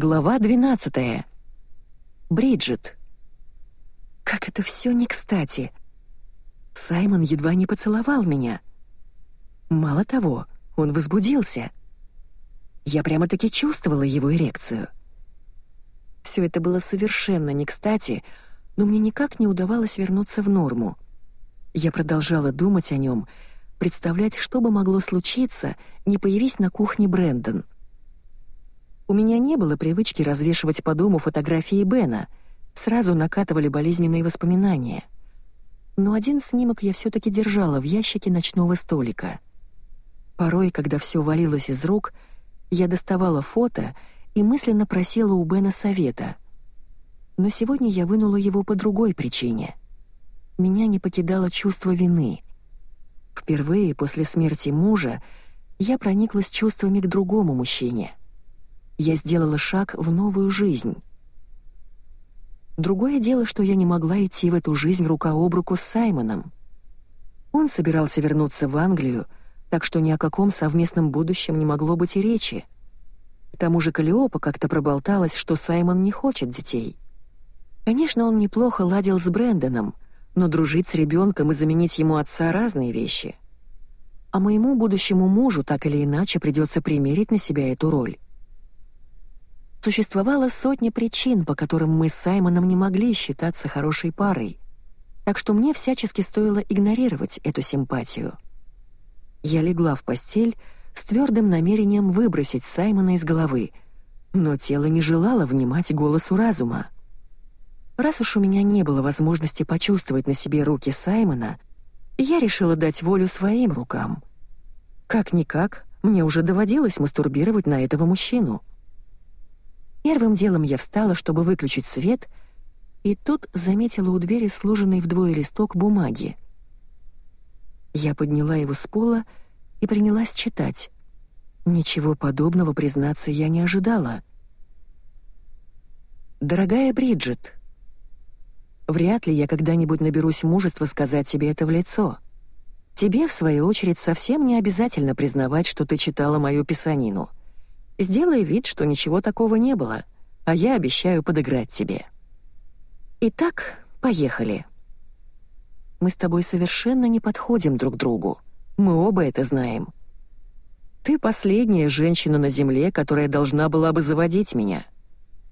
Глава 12. Бриджит. Как это все не кстати. Саймон едва не поцеловал меня. Мало того, он возбудился. Я прямо-таки чувствовала его эрекцию. Все это было совершенно не кстати, но мне никак не удавалось вернуться в норму. Я продолжала думать о нем, представлять, что бы могло случиться, не появись на кухне Брэндон. У меня не было привычки развешивать по дому фотографии Бена, сразу накатывали болезненные воспоминания. Но один снимок я все таки держала в ящике ночного столика. Порой, когда все валилось из рук, я доставала фото и мысленно просила у Бена совета. Но сегодня я вынула его по другой причине. Меня не покидало чувство вины. Впервые после смерти мужа я прониклась чувствами к другому мужчине — я сделала шаг в новую жизнь. Другое дело, что я не могла идти в эту жизнь рука об руку с Саймоном. Он собирался вернуться в Англию, так что ни о каком совместном будущем не могло быть и речи. К тому же Калиопа как-то проболталась, что Саймон не хочет детей. Конечно, он неплохо ладил с Брэндоном, но дружить с ребенком и заменить ему отца — разные вещи. А моему будущему мужу так или иначе придется примерить на себя эту роль. Существовало сотни причин, по которым мы с Саймоном не могли считаться хорошей парой, так что мне всячески стоило игнорировать эту симпатию. Я легла в постель с твердым намерением выбросить Саймона из головы, но тело не желало внимать голосу разума. Раз уж у меня не было возможности почувствовать на себе руки Саймона, я решила дать волю своим рукам. Как-никак, мне уже доводилось мастурбировать на этого мужчину — Первым делом я встала, чтобы выключить свет, и тут заметила у двери сложенный вдвое листок бумаги. Я подняла его с пола и принялась читать. Ничего подобного, признаться, я не ожидала. «Дорогая Бриджит, вряд ли я когда-нибудь наберусь мужества сказать тебе это в лицо. Тебе, в свою очередь, совсем не обязательно признавать, что ты читала мою писанину. Сделай вид, что ничего такого не было, а я обещаю подыграть тебе. Итак, поехали. Мы с тобой совершенно не подходим друг другу. Мы оба это знаем. Ты последняя женщина на земле, которая должна была бы заводить меня.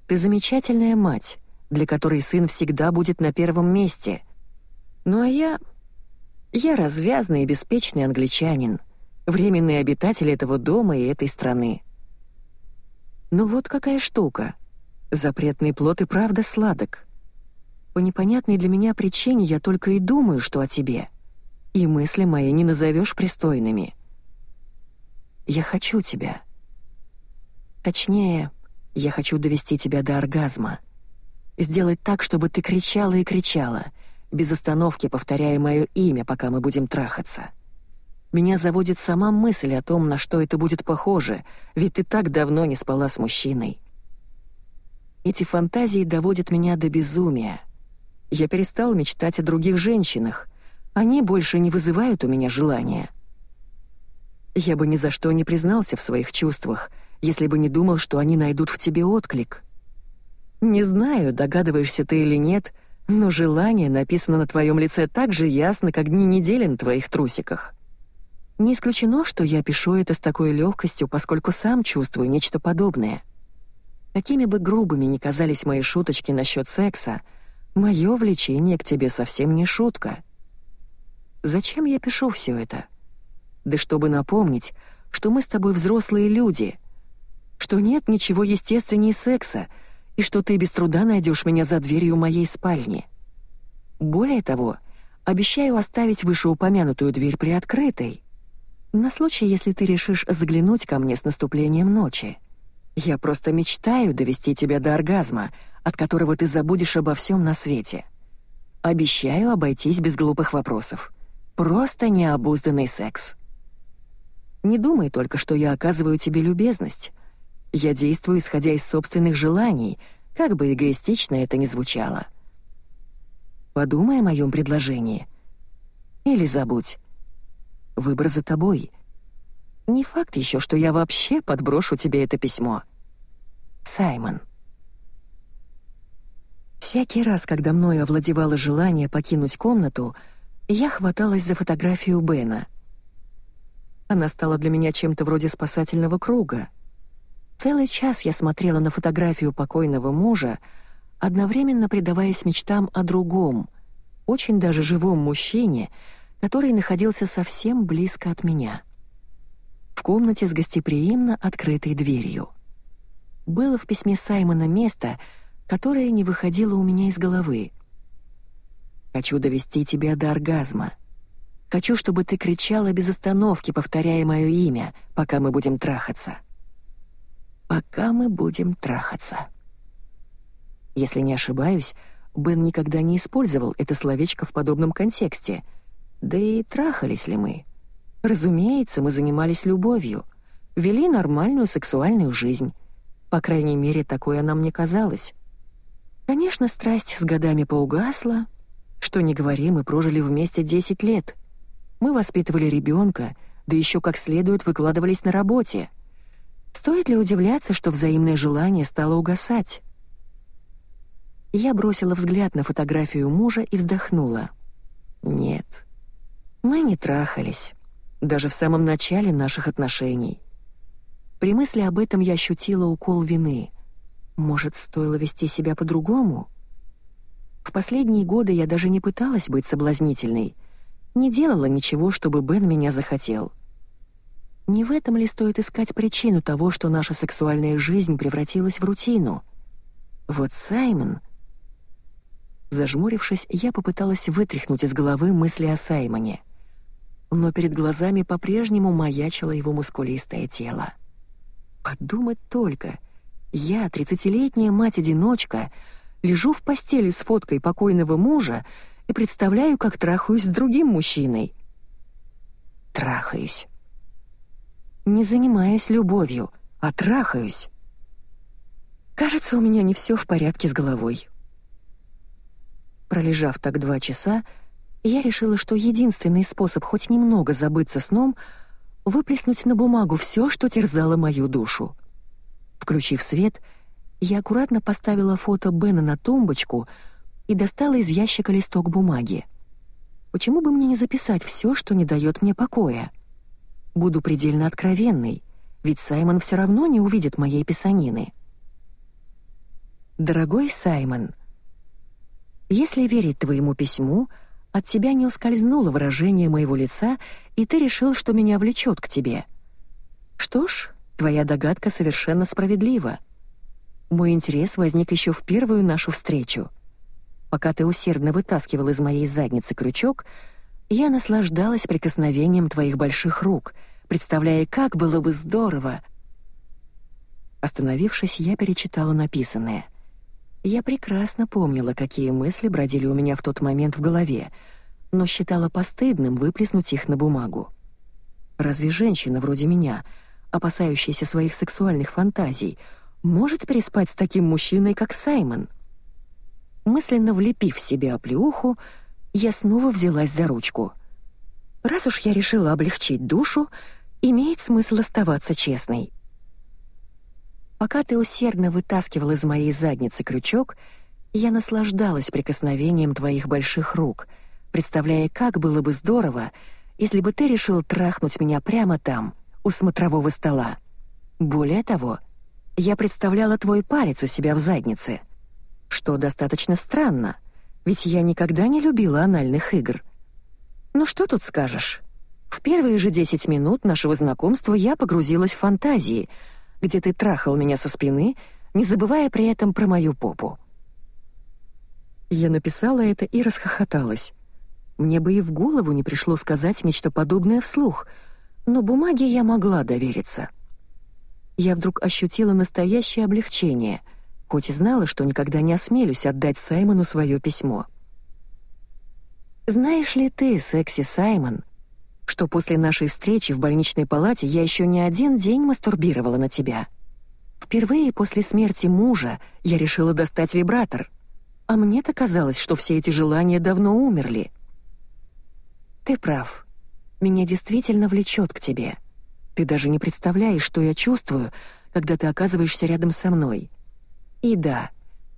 Ты замечательная мать, для которой сын всегда будет на первом месте. Ну а я... Я развязный и беспечный англичанин, временный обитатель этого дома и этой страны. Но вот какая штука. Запретный плод и правда сладок. По непонятной для меня причине я только и думаю, что о тебе. И мысли мои не назовешь пристойными. Я хочу тебя. Точнее, я хочу довести тебя до оргазма. Сделать так, чтобы ты кричала и кричала, без остановки повторяя мое имя, пока мы будем трахаться. Меня заводит сама мысль о том, на что это будет похоже, ведь ты так давно не спала с мужчиной. Эти фантазии доводят меня до безумия. Я перестал мечтать о других женщинах. Они больше не вызывают у меня желания. Я бы ни за что не признался в своих чувствах, если бы не думал, что они найдут в тебе отклик. Не знаю, догадываешься ты или нет, но желание написано на твоем лице так же ясно, как дни недели на твоих трусиках. Не исключено, что я пишу это с такой легкостью, поскольку сам чувствую нечто подобное. Какими бы грубыми ни казались мои шуточки насчет секса, мое влечение к тебе совсем не шутка. Зачем я пишу все это? Да чтобы напомнить, что мы с тобой взрослые люди, что нет ничего естественнее секса, и что ты без труда найдешь меня за дверью моей спальни. Более того, обещаю оставить вышеупомянутую дверь приоткрытой, на случай, если ты решишь заглянуть ко мне с наступлением ночи. Я просто мечтаю довести тебя до оргазма, от которого ты забудешь обо всем на свете. Обещаю обойтись без глупых вопросов. Просто необузданный секс. Не думай только, что я оказываю тебе любезность. Я действую, исходя из собственных желаний, как бы эгоистично это ни звучало. Подумай о моем предложении. Или забудь. Выбор за тобой. Не факт еще, что я вообще подброшу тебе это письмо. Саймон. Всякий раз, когда мною овладевало желание покинуть комнату, я хваталась за фотографию Бена. Она стала для меня чем-то вроде спасательного круга. Целый час я смотрела на фотографию покойного мужа, одновременно предаваясь мечтам о другом, очень даже живом мужчине, который находился совсем близко от меня. В комнате с гостеприимно открытой дверью. Было в письме Саймона место, которое не выходило у меня из головы. «Хочу довести тебя до оргазма. Хочу, чтобы ты кричала без остановки, повторяя мое имя, пока мы будем трахаться. Пока мы будем трахаться». Если не ошибаюсь, Бен никогда не использовал это словечко в подобном контексте. Да и трахались ли мы? Разумеется, мы занимались любовью, вели нормальную сексуальную жизнь. По крайней мере, такое нам не казалось. Конечно, страсть с годами поугасла. Что ни говори, мы прожили вместе 10 лет. Мы воспитывали ребенка, да еще как следует выкладывались на работе. Стоит ли удивляться, что взаимное желание стало угасать? Я бросила взгляд на фотографию мужа и вздохнула. Нет, мы не трахались, даже в самом начале наших отношений. При мысли об этом я ощутила укол вины. Может, стоило вести себя по-другому? В последние годы я даже не пыталась быть соблазнительной, не делала ничего, чтобы Бен меня захотел. Не в этом ли стоит искать причину того, что наша сексуальная жизнь превратилась в рутину? Вот Саймон Зажмурившись, я попыталась вытряхнуть из головы мысли о Саймоне. Но перед глазами по-прежнему маячило его мускулистое тело. Подумать только, я, тридцатилетняя мать-одиночка, лежу в постели с фоткой покойного мужа и представляю, как трахаюсь с другим мужчиной. Трахаюсь. Не занимаюсь любовью, а трахаюсь. Кажется, у меня не все в порядке с головой. Пролежав так два часа, я решила, что единственный способ хоть немного забыться сном — выплеснуть на бумагу все, что терзало мою душу. Включив свет, я аккуратно поставила фото Бена на тумбочку и достала из ящика листок бумаги. Почему бы мне не записать все, что не дает мне покоя? Буду предельно откровенной, ведь Саймон все равно не увидит моей писанины. «Дорогой Саймон», — если верить твоему письму, от тебя не ускользнуло выражение моего лица, и ты решил, что меня влечет к тебе. Что ж, твоя догадка совершенно справедлива. Мой интерес возник еще в первую нашу встречу. Пока ты усердно вытаскивал из моей задницы крючок, я наслаждалась прикосновением твоих больших рук, представляя, как было бы здорово. Остановившись, я перечитала написанное — я прекрасно помнила, какие мысли бродили у меня в тот момент в голове, но считала постыдным выплеснуть их на бумагу. Разве женщина вроде меня, опасающаяся своих сексуальных фантазий, может переспать с таким мужчиной, как Саймон? Мысленно влепив себе оплеуху, я снова взялась за ручку. Раз уж я решила облегчить душу, имеет смысл оставаться честной. Пока ты усердно вытаскивал из моей задницы крючок, я наслаждалась прикосновением твоих больших рук, представляя, как было бы здорово, если бы ты решил трахнуть меня прямо там, у смотрового стола. Более того, я представляла твой палец у себя в заднице, что достаточно странно, ведь я никогда не любила анальных игр. Ну что тут скажешь? В первые же 10 минут нашего знакомства я погрузилась в фантазии — где ты трахал меня со спины, не забывая при этом про мою попу. Я написала это и расхохоталась. Мне бы и в голову не пришло сказать нечто подобное вслух, но бумаге я могла довериться. Я вдруг ощутила настоящее облегчение, хоть и знала, что никогда не осмелюсь отдать Саймону свое письмо. «Знаешь ли ты, секси Саймон, что после нашей встречи в больничной палате я еще не один день мастурбировала на тебя. Впервые после смерти мужа я решила достать вибратор, а мне-то казалось, что все эти желания давно умерли. Ты прав. Меня действительно влечет к тебе. Ты даже не представляешь, что я чувствую, когда ты оказываешься рядом со мной. И да,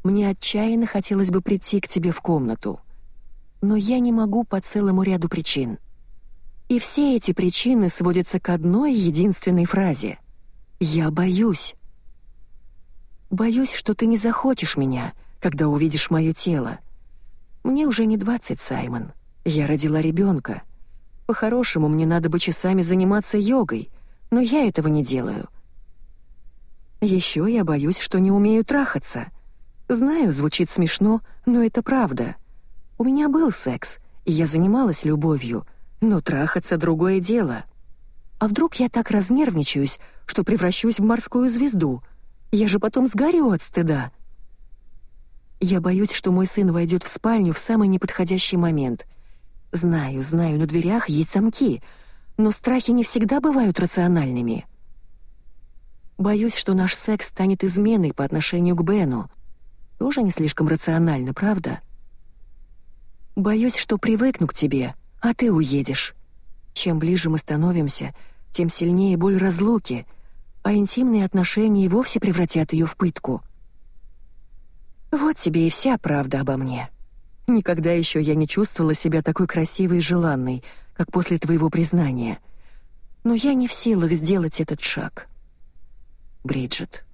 мне отчаянно хотелось бы прийти к тебе в комнату. Но я не могу по целому ряду причин. И все эти причины сводятся к одной единственной фразе. «Я боюсь». Боюсь, что ты не захочешь меня, когда увидишь мое тело. Мне уже не двадцать, Саймон. Я родила ребенка. По-хорошему, мне надо бы часами заниматься йогой, но я этого не делаю. Еще я боюсь, что не умею трахаться. Знаю, звучит смешно, но это правда. У меня был секс, и я занималась любовью, но трахаться — другое дело. А вдруг я так разнервничаюсь, что превращусь в морскую звезду? Я же потом сгорю от стыда. Я боюсь, что мой сын войдет в спальню в самый неподходящий момент. Знаю, знаю, на дверях есть замки, но страхи не всегда бывают рациональными. Боюсь, что наш секс станет изменой по отношению к Бену. Тоже не слишком рационально, правда? Боюсь, что привыкну к тебе, а ты уедешь. Чем ближе мы становимся, тем сильнее боль разлуки, а интимные отношения и вовсе превратят ее в пытку. Вот тебе и вся правда обо мне. Никогда еще я не чувствовала себя такой красивой и желанной, как после твоего признания. Но я не в силах сделать этот шаг. Бриджит.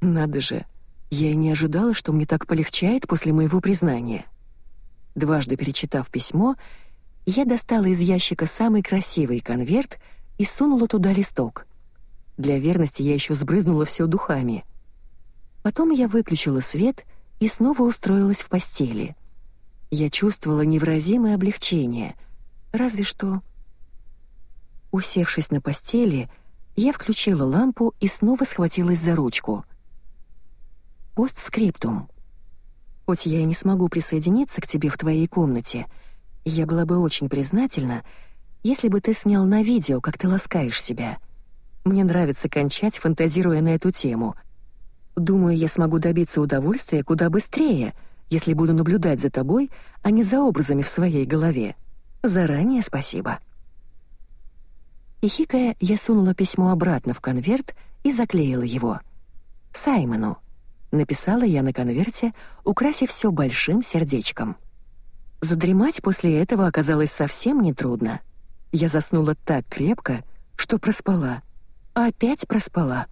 Надо же, я и не ожидала, что мне так полегчает после моего признания. Дважды перечитав письмо, я достала из ящика самый красивый конверт и сунула туда листок. Для верности я еще сбрызнула все духами. Потом я выключила свет и снова устроилась в постели. Я чувствовала невыразимое облегчение, разве что... Усевшись на постели, я включила лампу и снова схватилась за ручку. Постскриптум. Хоть я и не смогу присоединиться к тебе в твоей комнате, я была бы очень признательна, если бы ты снял на видео, как ты ласкаешь себя. Мне нравится кончать, фантазируя на эту тему. Думаю, я смогу добиться удовольствия куда быстрее, если буду наблюдать за тобой, а не за образами в своей голове. Заранее спасибо. Хихикая, я сунула письмо обратно в конверт и заклеила его. Саймону. Написала я на конверте, украсив все большим сердечком. Задремать после этого оказалось совсем нетрудно. Я заснула так крепко, что проспала. Опять проспала.